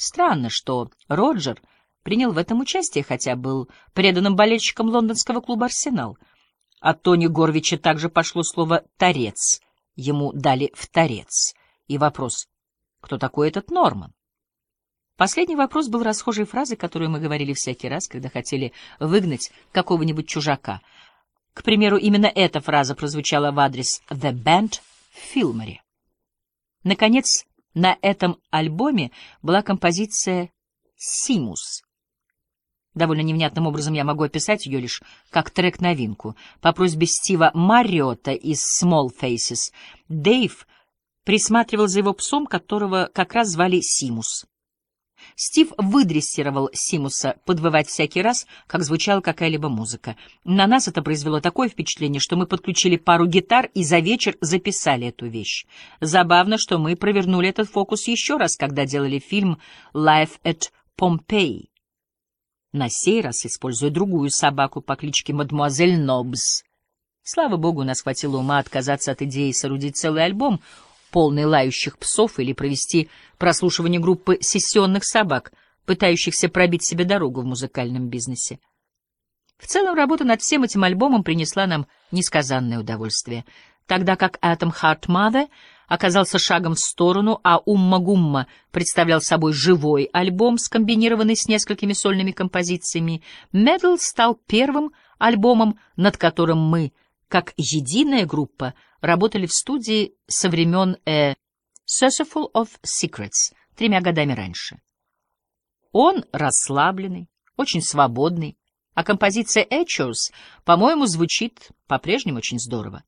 Странно, что Роджер принял в этом участие, хотя был преданным болельщиком лондонского клуба «Арсенал». От Тони Горвича также пошло слово «торец». Ему дали в торец. И вопрос, кто такой этот Норман? Последний вопрос был расхожей фразой, которую мы говорили всякий раз, когда хотели выгнать какого-нибудь чужака. К примеру, именно эта фраза прозвучала в адрес «The Band» в Филморе. Наконец, на этом альбоме была композиция «Симус». Довольно невнятным образом я могу описать ее лишь как трек-новинку. По просьбе Стива Марриота из Small Faces Дэйв присматривал за его псом, которого как раз звали Симус. Стив выдрессировал Симуса подвывать всякий раз, как звучала какая-либо музыка. На нас это произвело такое впечатление, что мы подключили пару гитар и за вечер записали эту вещь. Забавно, что мы провернули этот фокус еще раз, когда делали фильм «Life at Pompeii». На сей раз используя другую собаку по кличке Мадемуазель Нобс. Слава богу, нас хватило ума отказаться от идеи соорудить целый альбом — полный лающих псов или провести прослушивание группы сессионных собак, пытающихся пробить себе дорогу в музыкальном бизнесе. В целом, работа над всем этим альбомом принесла нам несказанное удовольствие, тогда как Atom Heart Mother оказался шагом в сторону, а Умма Гумма представлял собой живой альбом, скомбинированный с несколькими сольными композициями, Metal стал первым альбомом, над которым мы, как единая группа, работали в студии со времен A Saucerful of Secrets, тремя годами раньше. Он расслабленный, очень свободный, а композиция Echoes, по-моему, звучит по-прежнему очень здорово.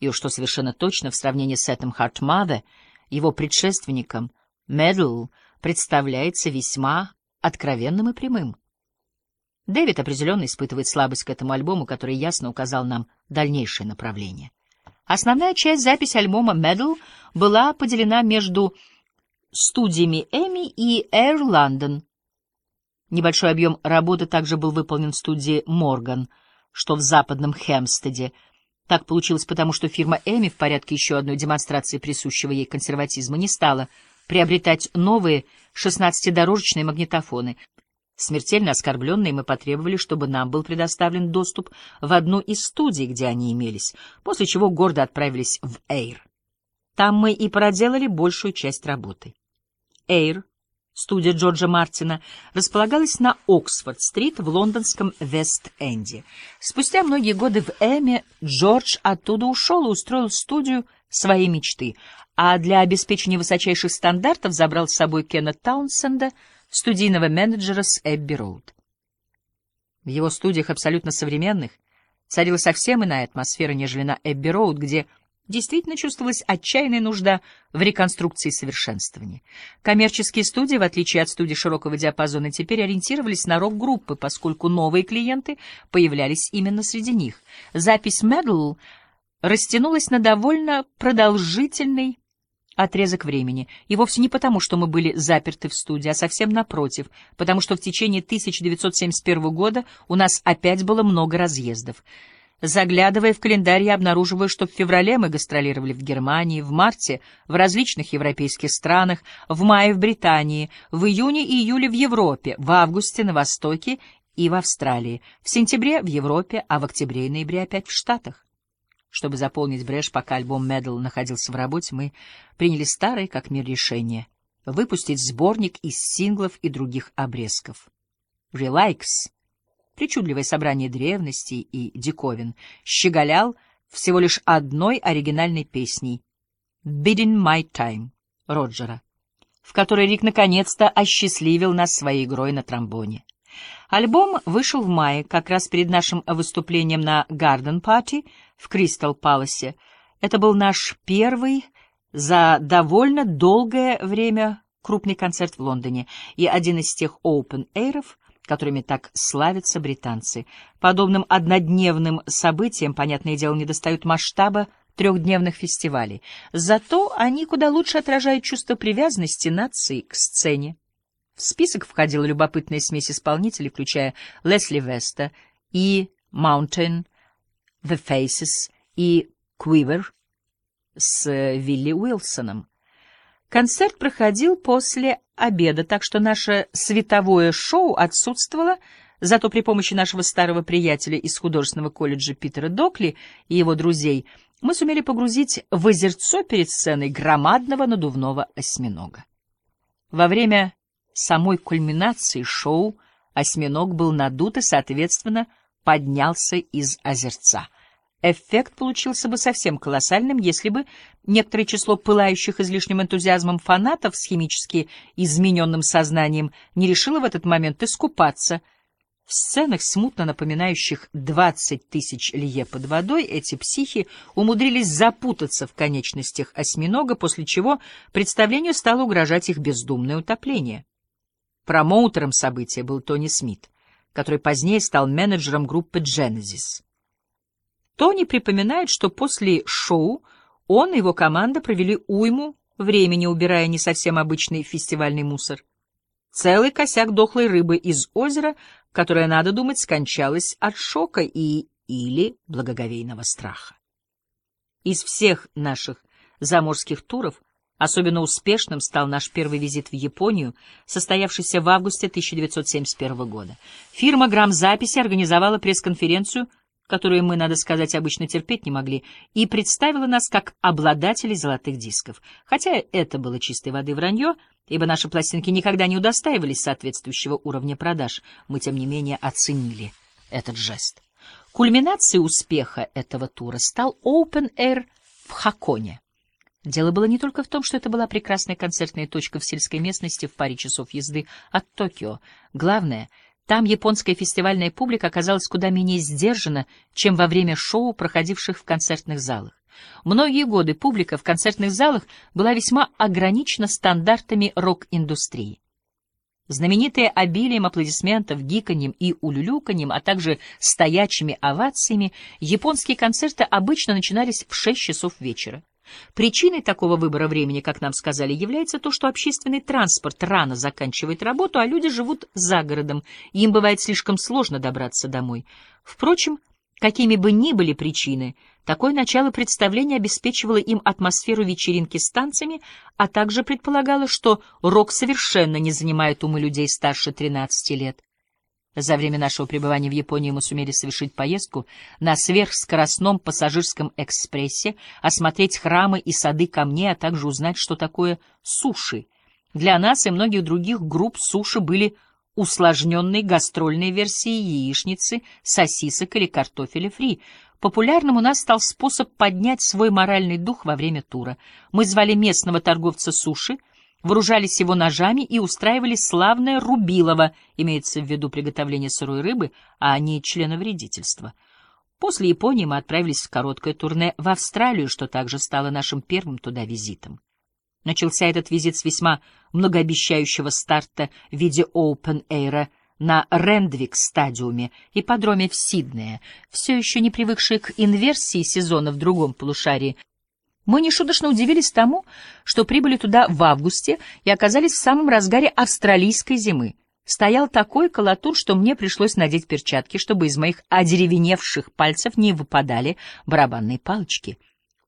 И уж что совершенно точно в сравнении с Heart Mother, его предшественником, Medal представляется весьма откровенным и прямым. Дэвид определенно испытывает слабость к этому альбому, который ясно указал нам дальнейшее направление. Основная часть записи альбома Medal была поделена между студиями Эми и Air London. Небольшой объем работы также был выполнен в студии Morgan, что в западном Хемстеде. Так получилось потому, что фирма Эми в порядке еще одной демонстрации присущего ей консерватизма не стала приобретать новые 16-дорожечные магнитофоны — Смертельно оскорбленные мы потребовали, чтобы нам был предоставлен доступ в одну из студий, где они имелись, после чего гордо отправились в Эйр. Там мы и проделали большую часть работы. Эйр, студия Джорджа Мартина, располагалась на Оксфорд-стрит в лондонском Вест-Энде. Спустя многие годы в Эме Джордж оттуда ушел и устроил студию своей мечты, а для обеспечения высочайших стандартов забрал с собой Кена Таунсенда — студийного менеджера с Эбби Роуд. В его студиях абсолютно современных царила совсем иная атмосфера, нежели на Эбби Роуд, где действительно чувствовалась отчаянная нужда в реконструкции и совершенствовании. Коммерческие студии, в отличие от студий широкого диапазона, теперь ориентировались на рок-группы, поскольку новые клиенты появлялись именно среди них. Запись «Медл» растянулась на довольно продолжительный отрезок времени, и вовсе не потому, что мы были заперты в студии, а совсем напротив, потому что в течение 1971 года у нас опять было много разъездов. Заглядывая в календарь, я обнаруживаю, что в феврале мы гастролировали в Германии, в марте — в различных европейских странах, в мае — в Британии, в июне и июле — в Европе, в августе — на Востоке и в Австралии, в сентябре — в Европе, а в октябре и ноябре опять в Штатах. Чтобы заполнить брешь, пока альбом Медл находился в работе, мы приняли старое как мир решение — выпустить сборник из синглов и других обрезков. «Релайкс» — причудливое собрание древностей и диковин — щеголял всего лишь одной оригинальной песней «Bidding My Time» Роджера, в которой Рик наконец-то осчастливил нас своей игрой на тромбоне. Альбом вышел в мае, как раз перед нашим выступлением на Гарден Party в Кристал Паласе. Это был наш первый за довольно долгое время крупный концерт в Лондоне и один из тех open-эйров, которыми так славятся британцы. Подобным однодневным событиям, понятное дело, недостают масштаба трехдневных фестивалей. Зато они куда лучше отражают чувство привязанности нации к сцене. В список входила любопытная смесь исполнителей, включая Лесли Веста и Mountain, The Faces и Quiver с Вилли Уилсоном. Концерт проходил после обеда, так что наше световое шоу отсутствовало, зато при помощи нашего старого приятеля из художественного колледжа Питера Докли и его друзей мы сумели погрузить в озерцо перед сценой громадного надувного осьминога. Во время самой кульминации шоу осьминог был надут и, соответственно, поднялся из озерца. Эффект получился бы совсем колоссальным, если бы некоторое число пылающих излишним энтузиазмом фанатов с химически измененным сознанием не решило в этот момент искупаться. В сценах, смутно напоминающих двадцать тысяч лье под водой, эти психи умудрились запутаться в конечностях осьминога, после чего представлению стало угрожать их бездумное утопление. Промоутером события был Тони Смит, который позднее стал менеджером группы Genesis. Тони припоминает, что после шоу он и его команда провели уйму времени, убирая не совсем обычный фестивальный мусор. Целый косяк дохлой рыбы из озера, которая, надо думать, скончалась от шока и или благоговейного страха. Из всех наших заморских туров особенно успешным стал наш первый визит в Японию, состоявшийся в августе 1971 года. Фирма «Грамзаписи» организовала пресс-конференцию — которую мы, надо сказать, обычно терпеть не могли, и представила нас как обладателей золотых дисков. Хотя это было чистой воды вранье, ибо наши пластинки никогда не удостаивались соответствующего уровня продаж, мы, тем не менее, оценили этот жест. Кульминацией успеха этого тура стал Open Air в Хаконе. Дело было не только в том, что это была прекрасная концертная точка в сельской местности в паре часов езды от Токио. Главное — там японская фестивальная публика оказалась куда менее сдержана, чем во время шоу, проходивших в концертных залах. Многие годы публика в концертных залах была весьма ограничена стандартами рок-индустрии. Знаменитые обилием аплодисментов, гиканьем и улюлюканьем, а также стоячими овациями, японские концерты обычно начинались в 6 часов вечера. Причиной такого выбора времени, как нам сказали, является то, что общественный транспорт рано заканчивает работу, а люди живут за городом, и им бывает слишком сложно добраться домой. Впрочем, какими бы ни были причины, такое начало представления обеспечивало им атмосферу вечеринки с танцами, а также предполагало, что рок совершенно не занимает умы людей старше 13 лет. За время нашего пребывания в Японии мы сумели совершить поездку на сверхскоростном пассажирском экспрессе, осмотреть храмы и сады камней, а также узнать, что такое суши. Для нас и многих других групп суши были усложненной гастрольной версией яичницы, сосисок или картофеля фри. Популярным у нас стал способ поднять свой моральный дух во время тура. Мы звали местного торговца суши — вооружались его ножами и устраивали славное рубилово, имеется в виду приготовление сырой рыбы, а не членовредительство. После Японии мы отправились в короткое турне в Австралию, что также стало нашим первым туда визитом. Начался этот визит с весьма многообещающего старта в виде open-air на Рендвик-стадиуме и подроме в Сиднее, все еще не привыкшие к инверсии сезона в другом полушарии, мы нешуточно удивились тому, что прибыли туда в августе и оказались в самом разгаре австралийской зимы. Стоял такой колотур, что мне пришлось надеть перчатки, чтобы из моих одеревеневших пальцев не выпадали барабанные палочки.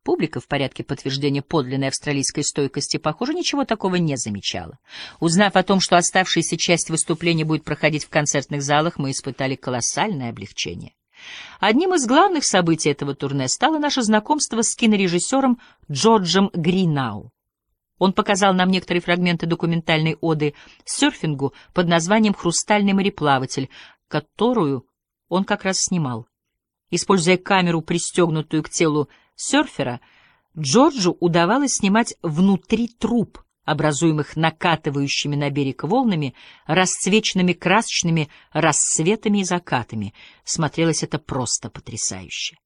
Публика в порядке подтверждения подлинной австралийской стойкости, похоже, ничего такого не замечала. Узнав о том, что оставшаяся часть выступления будет проходить в концертных залах, мы испытали колоссальное облегчение. Одним из главных событий этого турне стало наше знакомство с кинорежиссером Джорджем Гринау. Он показал нам некоторые фрагменты документальной оды серфингу под названием «Хрустальный мореплаватель», которую он как раз снимал. Используя камеру, пристегнутую к телу серфера, Джорджу удавалось снимать внутри труп, образуемых накатывающими на берег волнами, расцвеченными красочными рассветами и закатами. Смотрелось это просто потрясающе.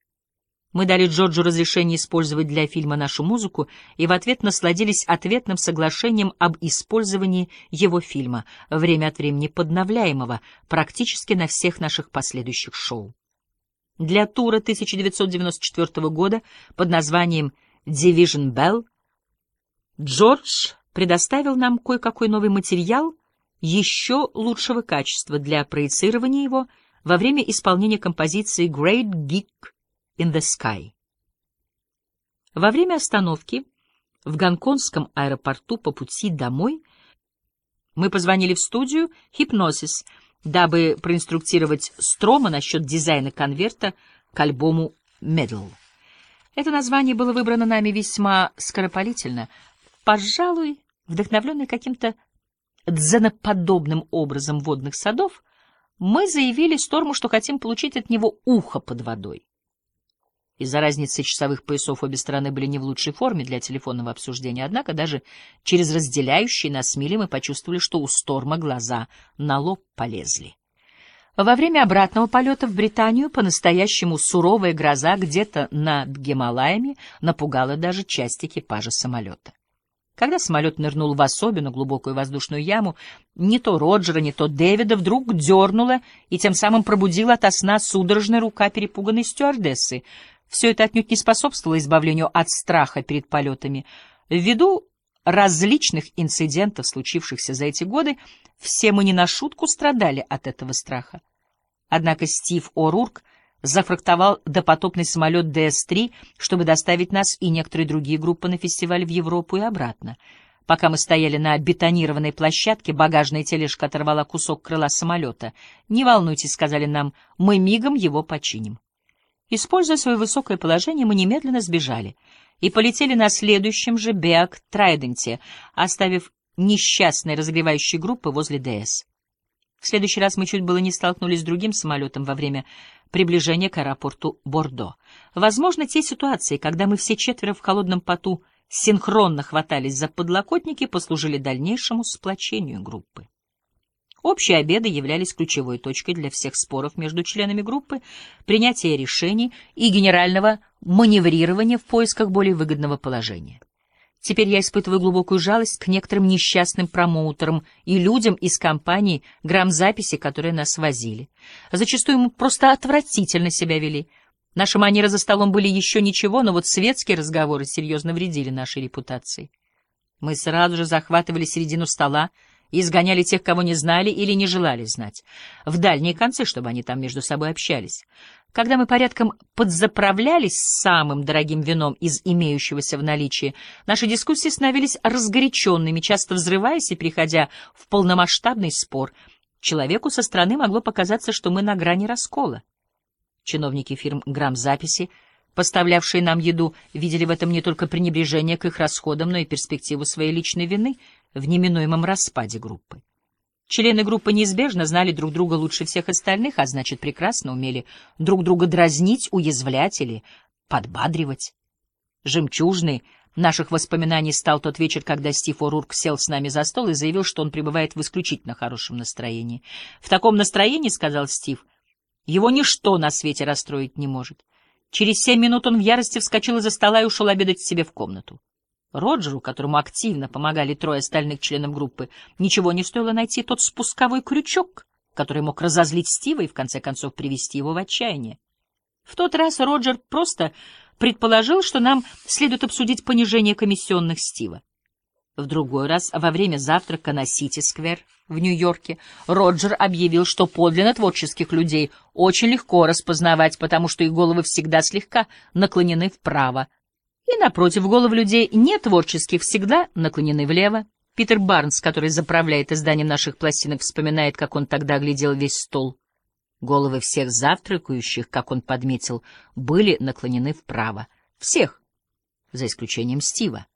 Мы дали Джорджу разрешение использовать для фильма нашу музыку и в ответ насладились ответным соглашением об использовании его фильма, время от времени подновляемого, практически на всех наших последующих шоу. Для тура 1994 года под названием «Division Bell» Джордж предоставил нам кое-какой новый материал еще лучшего качества для проецирования его во время исполнения композиции Great Geek in the Sky. Во время остановки В гонконгском аэропорту по пути домой мы позвонили в студию «Хипносис», дабы проинструктировать Строма насчет дизайна конверта к альбому «Медл». Это название было выбрано нами весьма скоропалительно, пожалуй, вдохновленный каким-то дзеноподобным образом водных садов, мы заявили Сторму, что хотим получить от него ухо под водой. Из-за разницы часовых поясов обе стороны были не в лучшей форме для телефонного обсуждения, однако даже через разделяющие нас мили мы почувствовали, что у Сторма глаза на лоб полезли. Во время обратного полета в Британию по-настоящему суровая гроза где-то над Гималаями напугала даже часть экипажа самолета. Когда самолет нырнул в особенно глубокую воздушную яму, не то Роджера, не то Дэвида вдруг дернула и тем самым пробудила ото сна судорожная рука перепуганной стюардессы. Все это отнюдь не способствовало избавлению от страха перед полетами. Ввиду различных инцидентов, случившихся за эти годы, все мы не на шутку страдали от этого страха. Однако Стив О'Рурк зафрактовал допотопный самолет ДС-3, чтобы доставить нас и некоторые другие группы на фестиваль в Европу и обратно. Пока мы стояли на бетонированной площадке, багажная тележка оторвала кусок крыла самолета. «Не волнуйтесь», — сказали нам, — «мы мигом его починим». Используя свое высокое положение, мы немедленно сбежали и полетели на следующем же Беак Трайденте, оставив несчастные разогревающие группы возле ДС. В следующий раз мы чуть было не столкнулись с другим самолетом во время приближения к аэропорту Бордо. Возможно, те ситуации, когда мы все четверо в холодном поту синхронно хватались за подлокотники, послужили дальнейшему сплочению группы. Общие обеды являлись ключевой точкой для всех споров между членами группы, принятия решений и генерального маневрирования в поисках более выгодного положения. Теперь я испытываю глубокую жалость к некоторым несчастным промоутерам и людям из компании грамзаписи, которые нас возили. Зачастую мы просто отвратительно себя вели. Наши манеры за столом были еще ничего, но вот светские разговоры серьезно вредили нашей репутации. Мы сразу же захватывали середину стола, изгоняли тех, кого не знали или не желали знать, в дальние концы, чтобы они там между собой общались. Когда мы порядком подзаправлялись самым дорогим вином из имеющегося в наличии, наши дискуссии становились разгоряченными, часто взрываясь и переходя в полномасштабный спор. Человеку со стороны могло показаться, что мы на грани раскола. Чиновники фирм «Грамзаписи», поставлявшие нам еду, видели в этом не только пренебрежение к их расходам, но и перспективу своей личной вины — в неминуемом распаде группы. Члены группы неизбежно знали друг друга лучше всех остальных, а значит, прекрасно умели друг друга дразнить, уязвлять или подбадривать. Жемчужный наших воспоминаний стал тот вечер, когда Стив О'Рурк сел с нами за стол и заявил, что он пребывает в исключительно хорошем настроении. «В таком настроении, — сказал Стив, — его ничто на свете расстроить не может. Через семь минут он в ярости вскочил из-за стола и ушел обедать себе в комнату. Роджеру, которому активно помогали трое остальных членов группы, ничего не стоило найти тот спусковой крючок, который мог разозлить Стива и в конце концов привести его в отчаяние. В тот раз Роджер просто предположил, что нам следует обсудить понижение комиссионных Стива. В другой раз, во время завтрака на Сити-сквер в Нью-Йорке, Роджер объявил, что подлинно творческих людей очень легко распознавать, потому что их головы всегда слегка наклонены вправо, и, напротив, головы людей не творческих всегда наклонены влево. Питер Барнс, который заправляет изданием наших пластинок, вспоминает, как он тогда глядел весь стол. Головы всех завтракающих, как он подметил, были наклонены вправо. Всех, за исключением Стива.